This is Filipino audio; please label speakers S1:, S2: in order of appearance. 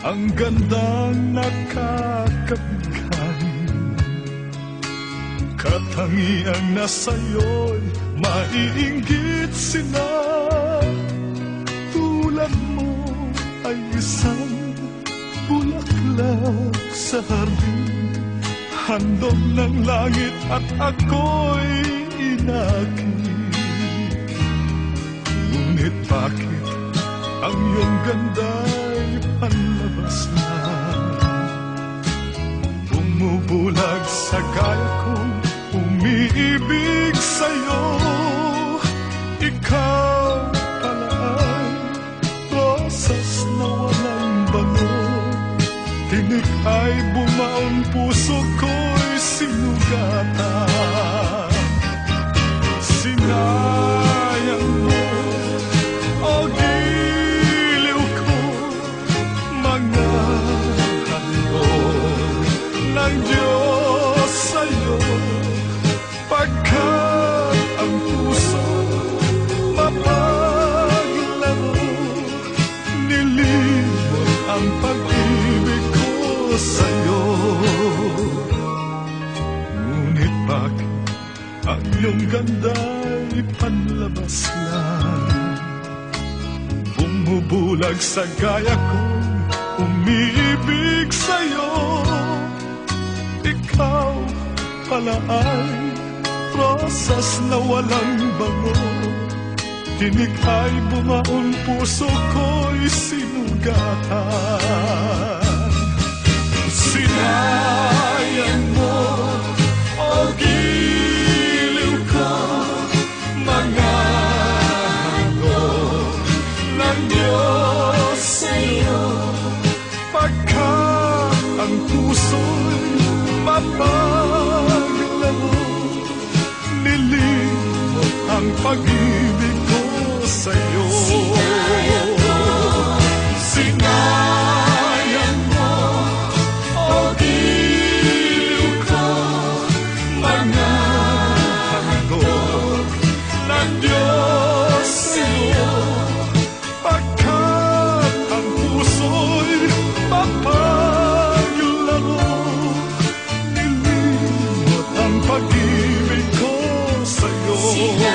S1: ang gandang nakakabigay Katangiang na sa'yo'y maiinggit sila. Tulad mo ay isang bulaklak sa hardin Handog ng langit at ako'y inakit. Ngunit bakit ang iyong ganda'y panlabas na. Bumubulag sa gaya kong umiibig sa'yo. Ikaw pala ay rosas na walang bango. Tinik ay bumaon puso ko'y sinugatan sa'yo. Ngunit bakit ang iyong ganda'y panlabas lang Bumubulag sa gaya kong umiibig sa'yo. Ikaw pala ay rosas na walang bango. Tinig ay bumaon puso ko'y sinugatan Sinayang mo o giliw ko Mga handog ng Diyos Pagkat ang puso'y mapaglaro Nilimot ang pag-ibig sa'yo